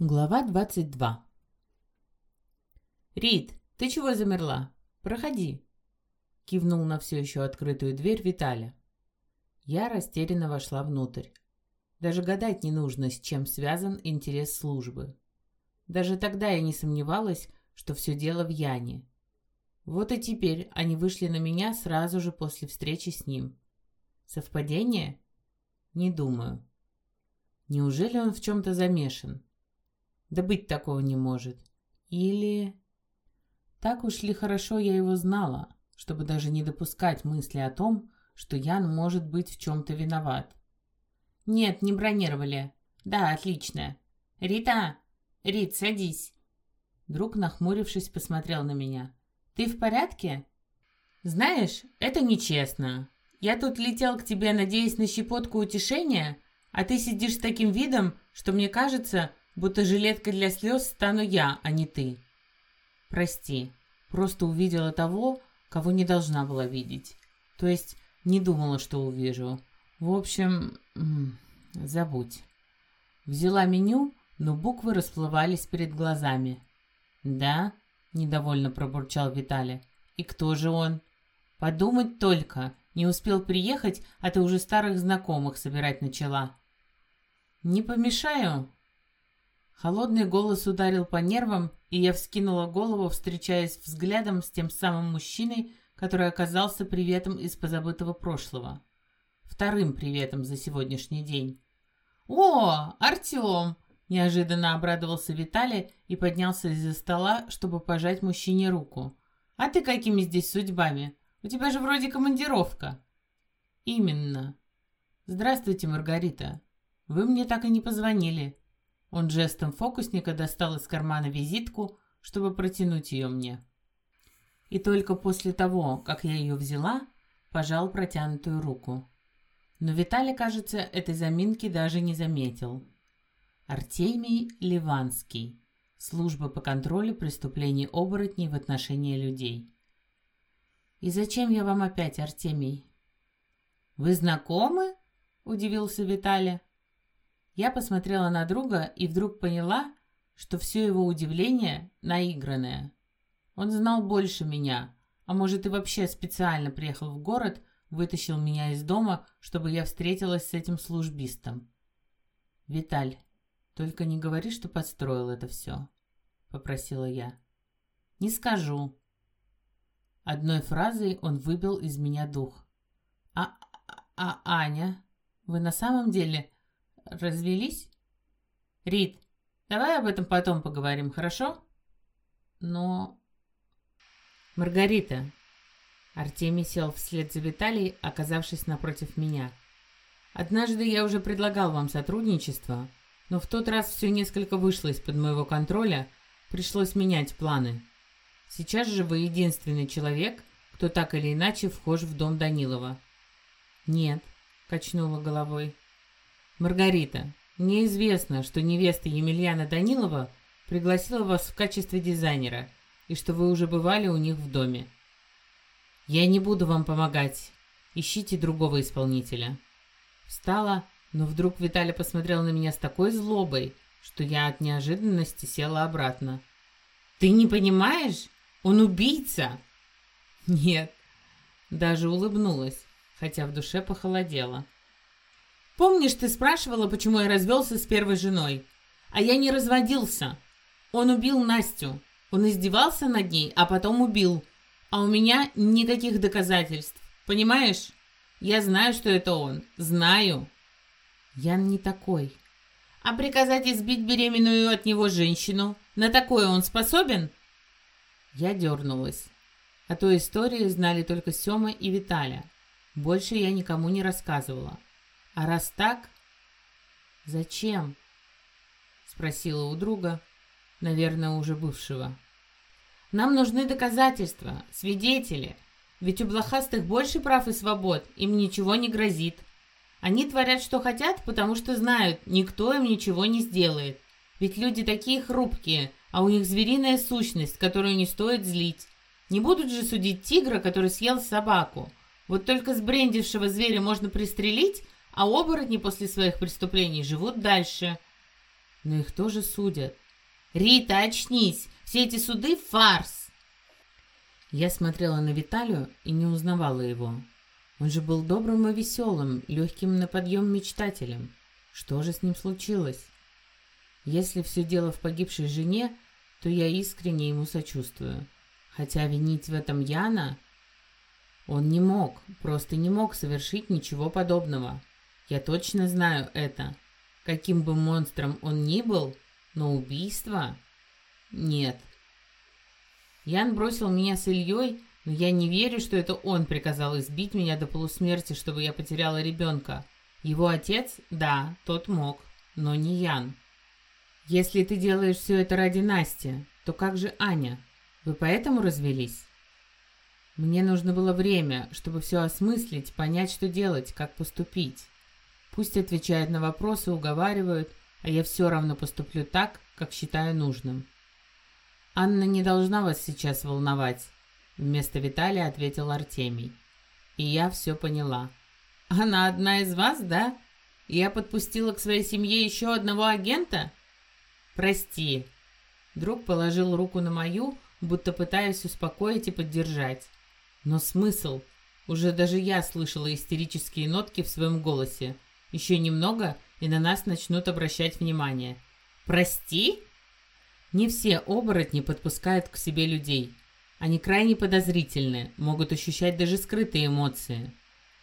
Глава 22 «Рит, ты чего замерла? Проходи!» Кивнул на все еще открытую дверь Виталя. Я растерянно вошла внутрь. Даже гадать не нужно, с чем связан интерес службы. Даже тогда я не сомневалась, что все дело в Яне. Вот и теперь они вышли на меня сразу же после встречи с ним. Совпадение? Не думаю. Неужели он в чем-то замешан? Да быть такого не может. Или... Так уж ли хорошо я его знала, чтобы даже не допускать мысли о том, что Ян может быть в чем-то виноват. «Нет, не бронировали. Да, отлично. Рита! Рит, садись!» Друг, нахмурившись, посмотрел на меня. «Ты в порядке?» «Знаешь, это нечестно. Я тут летел к тебе, надеясь на щепотку утешения, а ты сидишь с таким видом, что мне кажется, будто жилеткой для слез стану я, а не ты. Прости, просто увидела того, кого не должна была видеть. То есть не думала, что увижу. В общем, забудь. Взяла меню, но буквы расплывались перед глазами. «Да?» – недовольно пробурчал Виталий. «И кто же он?» «Подумать только. Не успел приехать, а ты уже старых знакомых собирать начала». «Не помешаю?» Холодный голос ударил по нервам, и я вскинула голову, встречаясь взглядом с тем самым мужчиной, который оказался приветом из позабытого прошлого. Вторым приветом за сегодняшний день. «О, Артем!» – неожиданно обрадовался Виталий и поднялся из-за стола, чтобы пожать мужчине руку. «А ты какими здесь судьбами? У тебя же вроде командировка». «Именно. Здравствуйте, Маргарита. Вы мне так и не позвонили». Он жестом фокусника достал из кармана визитку, чтобы протянуть ее мне. И только после того, как я ее взяла, пожал протянутую руку. Но Виталий, кажется, этой заминки даже не заметил. Артемий Ливанский. Служба по контролю преступлений оборотней в отношении людей. «И зачем я вам опять, Артемий?» «Вы знакомы?» – удивился Виталий. Я посмотрела на друга и вдруг поняла, что все его удивление наигранное. Он знал больше меня, а может и вообще специально приехал в город, вытащил меня из дома, чтобы я встретилась с этим службистом. «Виталь, только не говори, что подстроил это все», — попросила я. «Не скажу». Одной фразой он выбил из меня дух. «А, а, а Аня, вы на самом деле развелись? Рит, давай об этом потом поговорим, хорошо? Но... Маргарита. Артемий сел вслед за Виталией, оказавшись напротив меня. Однажды я уже предлагал вам сотрудничество, но в тот раз все несколько вышло из-под моего контроля, пришлось менять планы. Сейчас же вы единственный человек, кто так или иначе вхож в дом Данилова. Нет, качнула головой. «Маргарита, мне известно, что невеста Емельяна Данилова пригласила вас в качестве дизайнера и что вы уже бывали у них в доме. Я не буду вам помогать. Ищите другого исполнителя». Встала, но вдруг Виталий посмотрел на меня с такой злобой, что я от неожиданности села обратно. «Ты не понимаешь? Он убийца!» «Нет». Даже улыбнулась, хотя в душе похолодело. Помнишь, ты спрашивала, почему я развелся с первой женой? А я не разводился. Он убил Настю. Он издевался над ней, а потом убил. А у меня никаких доказательств. Понимаешь? Я знаю, что это он. Знаю. Ян не такой. А приказать избить беременную от него женщину? На такое он способен? Я дернулась. О той истории знали только Сёма и Виталя. Больше я никому не рассказывала. А раз так, зачем? Спросила у друга, наверное, уже бывшего. Нам нужны доказательства, свидетели. Ведь у блохастых больше прав и свобод, им ничего не грозит. Они творят, что хотят, потому что знают, никто им ничего не сделает. Ведь люди такие хрупкие, а у них звериная сущность, которую не стоит злить. Не будут же судить тигра, который съел собаку. Вот только сбрендившего зверя можно пристрелить, а оборотни после своих преступлений живут дальше. но их тоже судят. «Рита, очнись! Все эти суды — фарс!» Я смотрела на Виталию и не узнавала его. Он же был добрым и веселым, легким на подъем мечтателем. Что же с ним случилось? Если все дело в погибшей жене, то я искренне ему сочувствую. Хотя винить в этом Яна... Он не мог, просто не мог совершить ничего подобного. Я точно знаю это. Каким бы монстром он ни был, но убийство... Нет. Ян бросил меня с Ильей, но я не верю, что это он приказал избить меня до полусмерти, чтобы я потеряла ребенка. Его отец, да, тот мог, но не Ян. Если ты делаешь все это ради Насти, то как же Аня? Вы поэтому развелись? Мне нужно было время, чтобы все осмыслить, понять, что делать, как поступить. Пусть отвечают на вопросы, уговаривают, а я все равно поступлю так, как считаю нужным. «Анна не должна вас сейчас волновать», — вместо Виталия ответил Артемий. И я все поняла. «Она одна из вас, да? Я подпустила к своей семье еще одного агента?» «Прости». Друг положил руку на мою, будто пытаясь успокоить и поддержать. Но смысл? Уже даже я слышала истерические нотки в своем голосе. Еще немного, и на нас начнут обращать внимание. «Прости?» Не все оборотни подпускают к себе людей. Они крайне подозрительны, могут ощущать даже скрытые эмоции.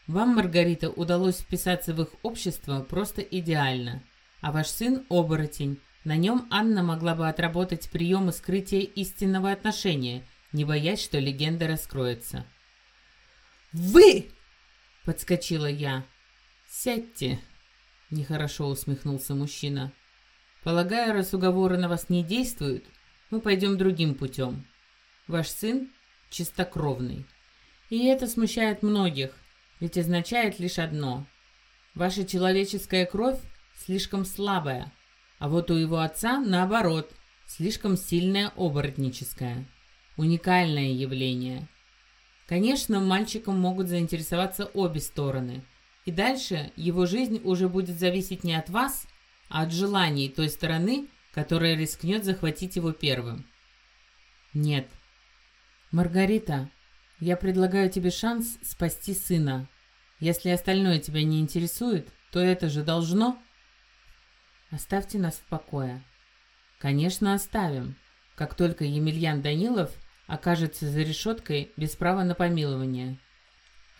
Вам, Маргарита, удалось вписаться в их общество просто идеально. А ваш сын – оборотень. На нем Анна могла бы отработать приемы скрытия истинного отношения, не боясь, что легенда раскроется. «Вы!» – подскочила я. «Сядьте!» – нехорошо усмехнулся мужчина. «Полагаю, раз уговоры на вас не действуют, мы пойдем другим путем. Ваш сын чистокровный. И это смущает многих, ведь означает лишь одно. Ваша человеческая кровь слишком слабая, а вот у его отца, наоборот, слишком сильная оборотническая. Уникальное явление – Конечно, мальчиком могут заинтересоваться обе стороны. И дальше его жизнь уже будет зависеть не от вас, а от желаний той стороны, которая рискнет захватить его первым. Нет. Маргарита, я предлагаю тебе шанс спасти сына. Если остальное тебя не интересует, то это же должно... Оставьте нас в покое. Конечно, оставим. Как только Емельян Данилов окажется за решеткой без права на помилование.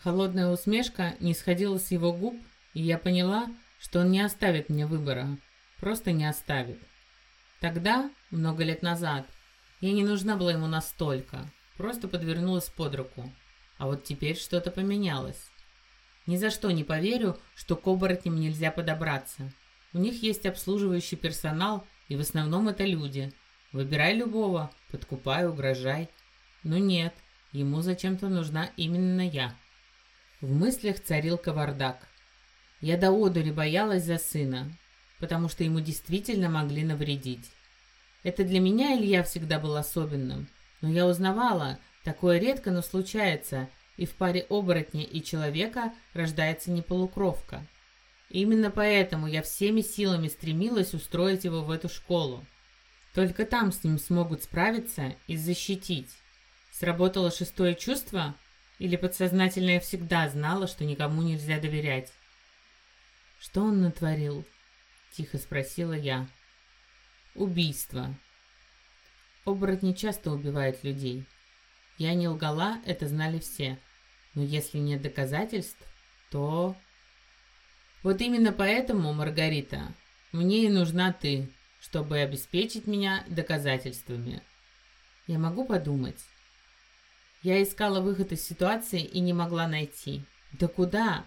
Холодная усмешка не сходила с его губ, и я поняла, что он не оставит мне выбора. Просто не оставит. Тогда, много лет назад, я не нужна была ему настолько. Просто подвернулась под руку. А вот теперь что-то поменялось. Ни за что не поверю, что к оборотням нельзя подобраться. У них есть обслуживающий персонал, и в основном это люди. Выбирай любого, подкупай, угрожай. Но нет, ему зачем-то нужна именно я. В мыслях царил кавардак. Я до одури боялась за сына, потому что ему действительно могли навредить. Это для меня Илья всегда был особенным, но я узнавала, такое редко, но случается, и в паре оборотня и человека рождается не полукровка. именно поэтому я всеми силами стремилась устроить его в эту школу. Только там с ним смогут справиться и защитить. Сработало шестое чувство? Или подсознательное всегда знало, что никому нельзя доверять? «Что он натворил?» — тихо спросила я. «Убийство. Оборотни часто убивают людей. Я не лгала, это знали все. Но если нет доказательств, то...» «Вот именно поэтому, Маргарита, мне и нужна ты, чтобы обеспечить меня доказательствами. Я могу подумать?» Я искала выход из ситуации и не могла найти. Да куда?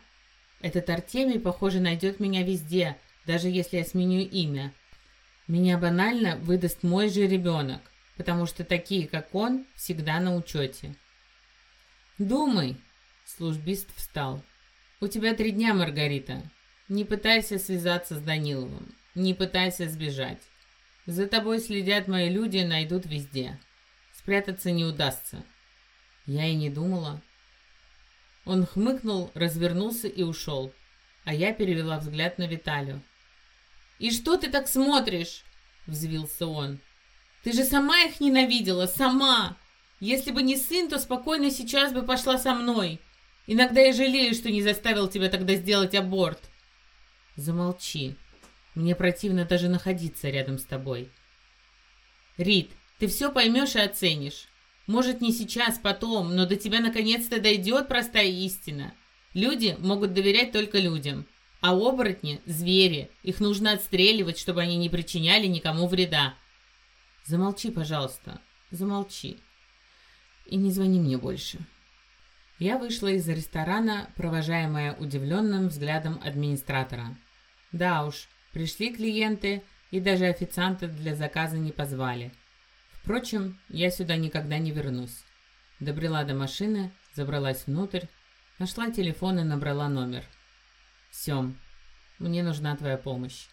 Этот Артемий, похоже, найдет меня везде, даже если я сменю имя. Меня банально выдаст мой же ребенок, потому что такие, как он, всегда на учете. «Думай», — службист встал. «У тебя три дня, Маргарита. Не пытайся связаться с Даниловым. Не пытайся сбежать. За тобой следят мои люди найдут везде. Спрятаться не удастся. Я и не думала. Он хмыкнул, развернулся и ушел. А я перевела взгляд на Виталию. «И что ты так смотришь?» — взвился он. «Ты же сама их ненавидела, сама! Если бы не сын, то спокойно сейчас бы пошла со мной. Иногда я жалею, что не заставил тебя тогда сделать аборт». «Замолчи. Мне противно даже находиться рядом с тобой». «Рит, ты все поймешь и оценишь. Может, не сейчас, потом, но до тебя наконец-то дойдет простая истина. Люди могут доверять только людям. А оборотни – звери. Их нужно отстреливать, чтобы они не причиняли никому вреда. Замолчи, пожалуйста. Замолчи. И не звони мне больше. Я вышла из ресторана, провожаемая удивленным взглядом администратора. Да уж, пришли клиенты, и даже официанта для заказа не позвали. Впрочем, я сюда никогда не вернусь. Добрела до машины, забралась внутрь, нашла телефон и набрала номер. «Сем, мне нужна твоя помощь».